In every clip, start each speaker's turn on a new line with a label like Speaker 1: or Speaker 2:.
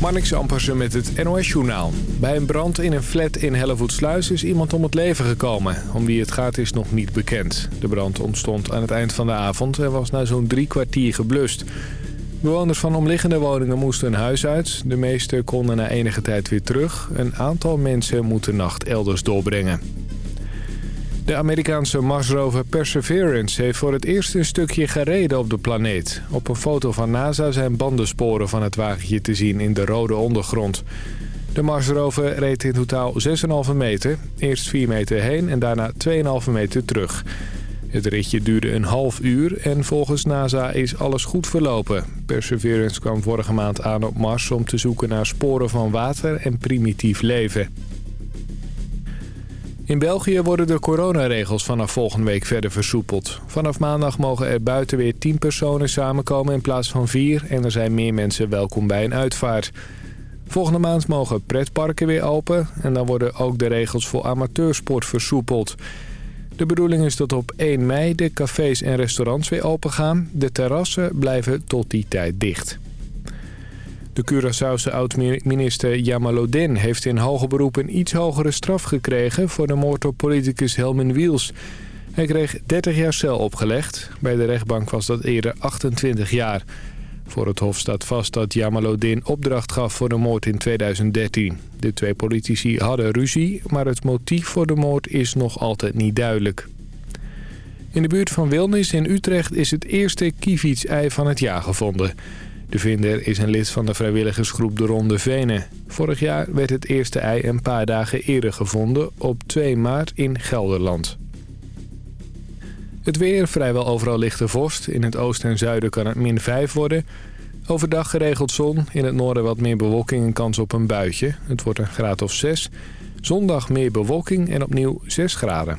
Speaker 1: Marnix Ampersen met het NOS-journaal. Bij een brand in een flat in Hellevoetsluis is iemand om het leven gekomen. Om wie het gaat is nog niet bekend. De brand ontstond aan het eind van de avond en was na zo'n drie kwartier geblust. Bewoners van omliggende woningen moesten hun huis uit. De meeste konden na enige tijd weer terug. Een aantal mensen moeten nacht elders doorbrengen. De Amerikaanse Marsrover Perseverance heeft voor het eerst een stukje gereden op de planeet. Op een foto van NASA zijn bandensporen van het wagentje te zien in de rode ondergrond. De Marsrover reed in totaal 6,5 meter. Eerst 4 meter heen en daarna 2,5 meter terug. Het ritje duurde een half uur en volgens NASA is alles goed verlopen. Perseverance kwam vorige maand aan op Mars om te zoeken naar sporen van water en primitief leven. In België worden de coronaregels vanaf volgende week verder versoepeld. Vanaf maandag mogen er buiten weer 10 personen samenkomen in plaats van 4... en er zijn meer mensen welkom bij een uitvaart. Volgende maand mogen pretparken weer open... en dan worden ook de regels voor amateursport versoepeld. De bedoeling is dat op 1 mei de cafés en restaurants weer open gaan. De terrassen blijven tot die tijd dicht. De Curaçaose oud-minister Jamalodin heeft in hoger beroep een iets hogere straf gekregen voor de moord op politicus Helmin Wiels. Hij kreeg 30 jaar cel opgelegd. Bij de rechtbank was dat eerder 28 jaar. Voor het hof staat vast dat Jamalodin opdracht gaf voor de moord in 2013. De twee politici hadden ruzie, maar het motief voor de moord is nog altijd niet duidelijk. In de buurt van Wilnis in Utrecht is het eerste kievitsei van het jaar gevonden. De vinder is een lid van de vrijwilligersgroep De Ronde Venen. Vorig jaar werd het eerste ei een paar dagen eerder gevonden op 2 maart in Gelderland. Het weer, vrijwel overal lichte vorst. In het oosten en zuiden kan het min 5 worden. Overdag geregeld zon, in het noorden wat meer bewolking en kans op een buitje. Het wordt een graad of 6. Zondag meer bewolking en opnieuw 6 graden.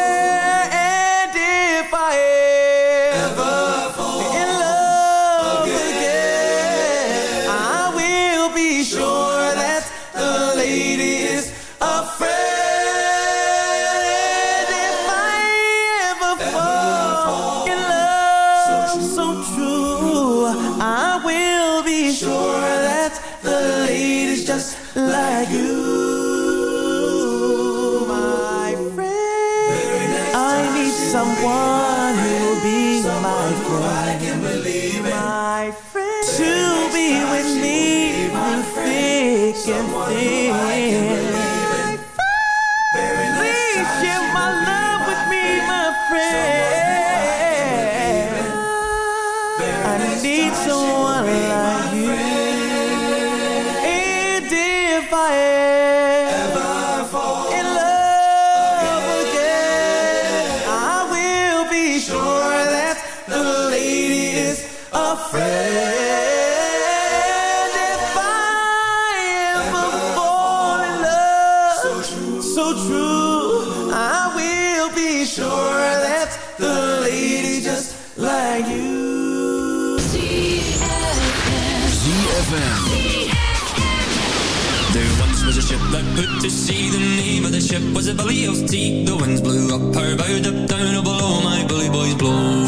Speaker 2: that
Speaker 3: put to sea. The name of the ship was a Billy of Tea. The winds blew up her bow, up down oh, below my bully boys blow.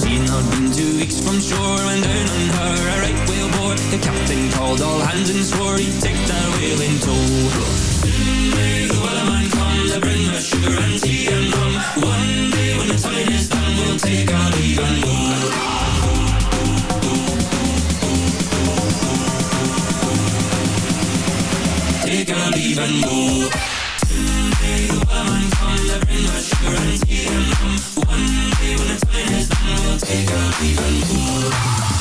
Speaker 3: Seeing had been two weeks from shore, when down on her a right whale bore. The captain called all hands and swore he'd take that whale in tow. Soon may the wellerman come to bring us sugar and tea and rum. One day when the time is done, we'll take our leave and go. Leave and go. Someday the to bring us sugar and tea and. One day when the time is done, we'll take our leave and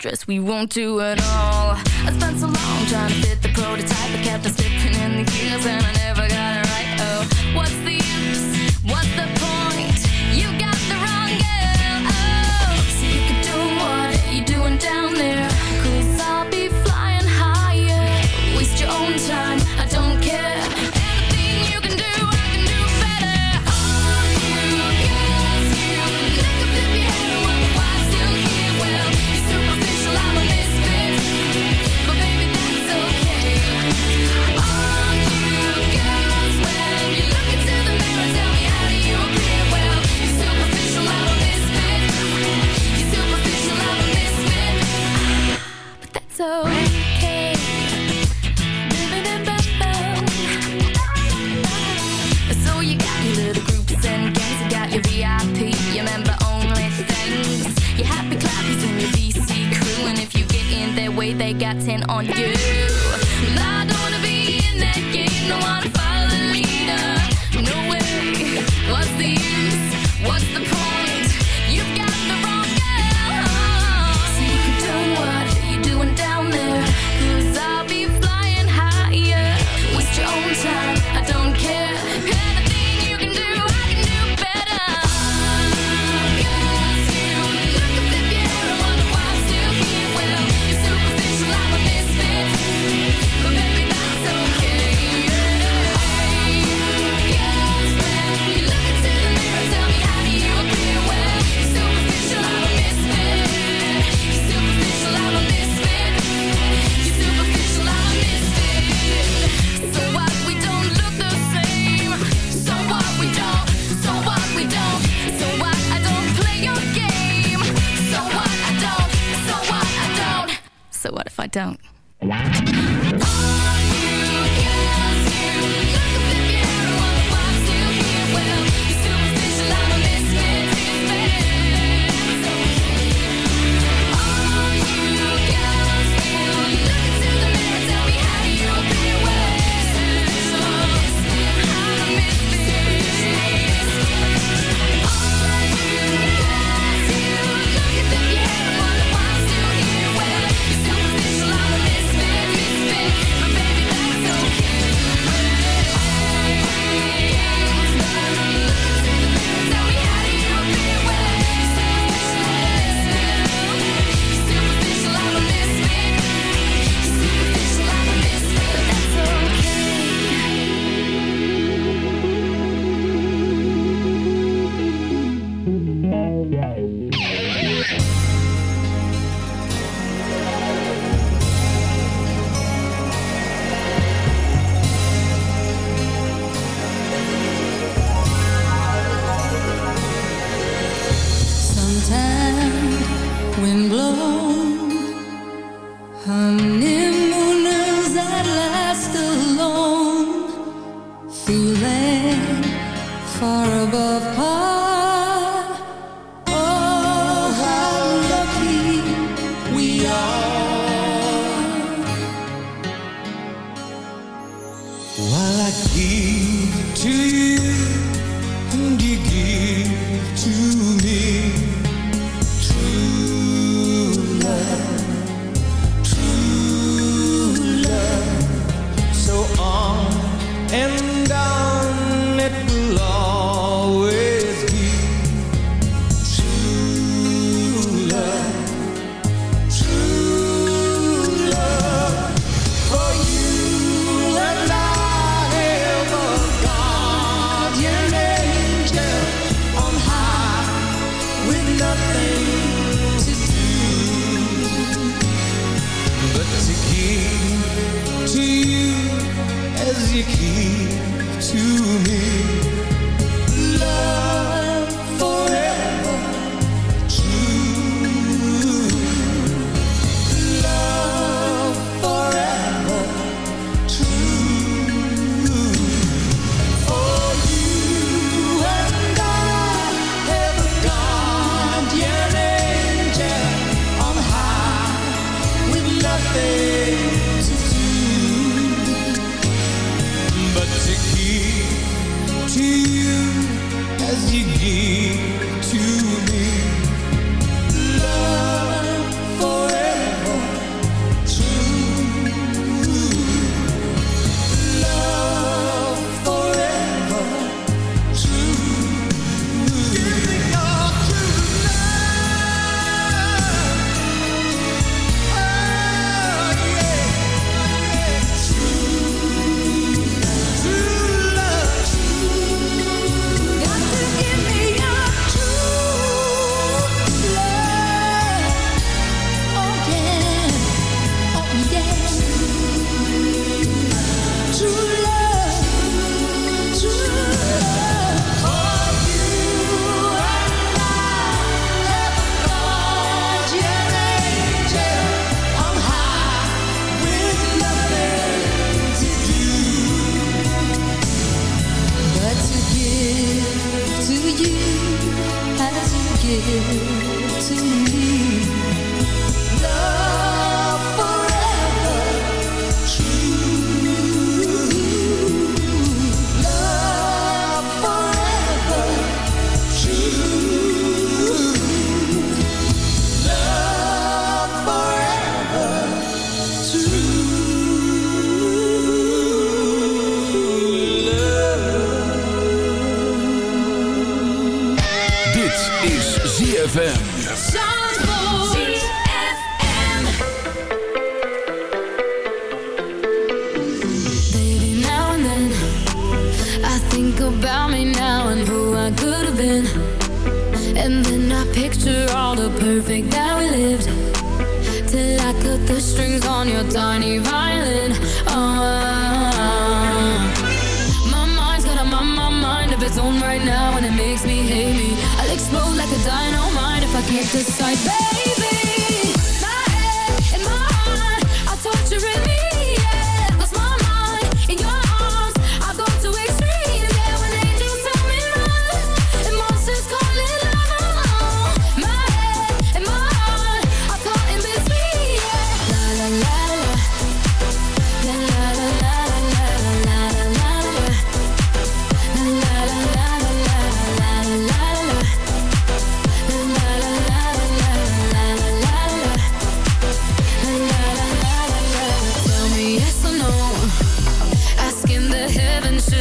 Speaker 4: fortress, we won't do it all. I spent so long trying to fit the prototype, I kept on slipping in the gears and I never got it right. Oh, what's the use? They got 10 on you. I don't wanna be in that game, no don't.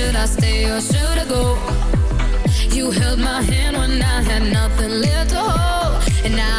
Speaker 5: Should I stay or should I go? You held my hand when I had nothing left to hold, and now.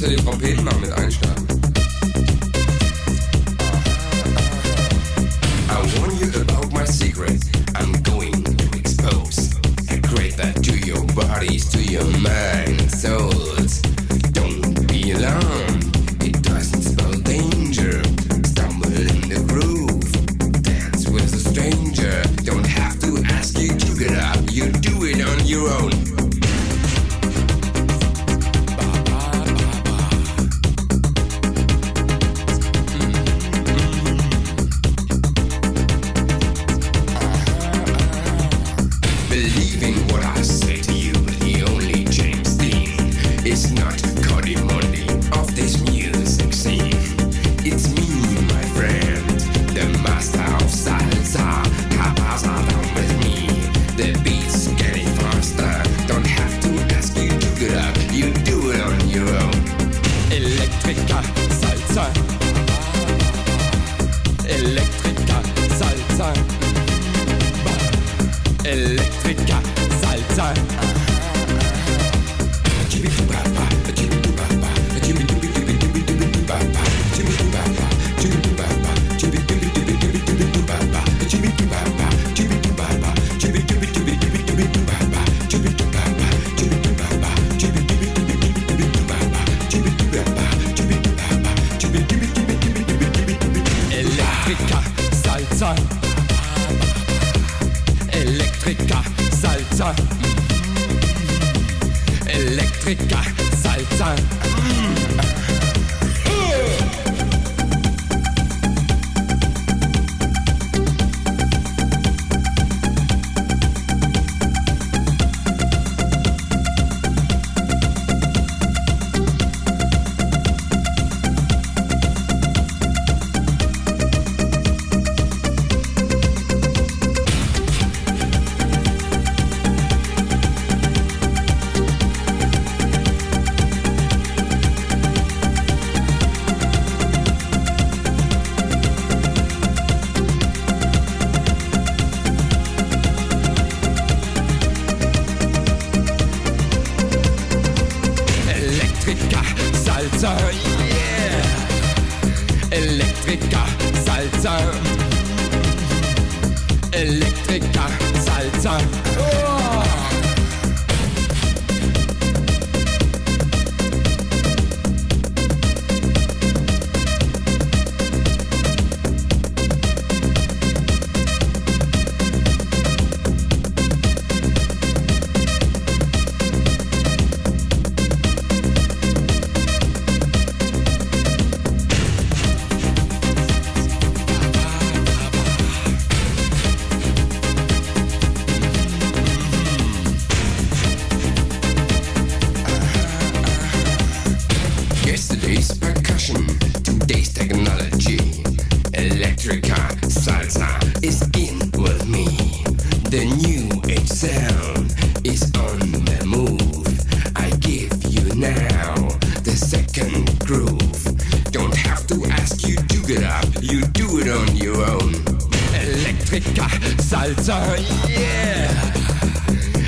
Speaker 6: Trompeten mit einstarten.
Speaker 7: I warn you about my secret. I'm going to expose. I create that to your bodies, to your mind, soul.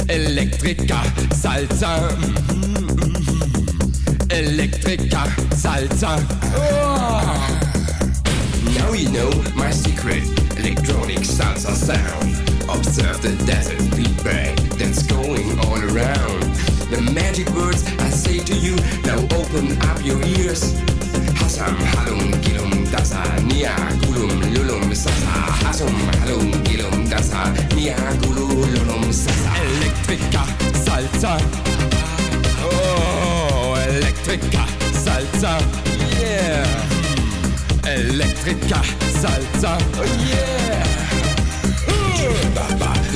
Speaker 7: Electrica salsa. Electrica salsa. Oh. Now you know my secret electronic salsa sound. Observe the desert feedback that's going all around. The magic words I say to you, now open up your ears. Hasam, halum, gilum, dasa, nia, gulum, lulum, sasa. Hasum, halum, gilum, dasa, nia, gulum, lulum, sasa. Elektrika, salza. Oh, elektrika, salza. Yeah. Elektrika, salza. Oh, yeah. Uh.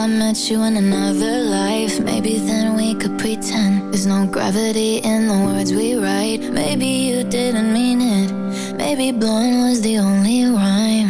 Speaker 5: I met you in another life. Maybe then we could pretend there's no gravity in the words we write. Maybe you didn't mean it. Maybe blowing was the only rhyme.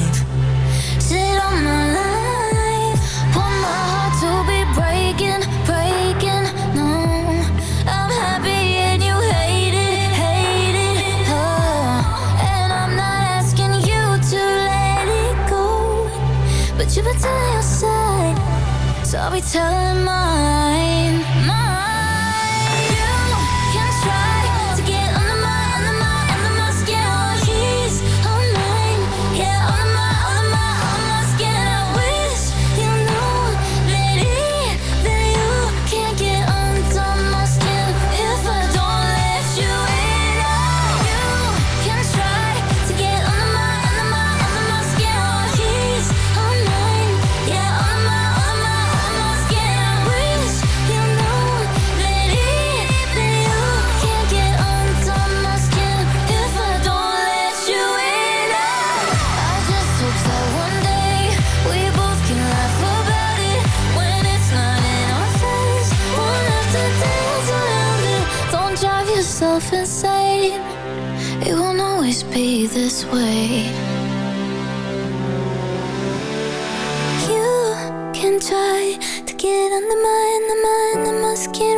Speaker 5: Telling mine. Mine. myself insane. It won't always be this way. You can try to get on the mind, my, under my skin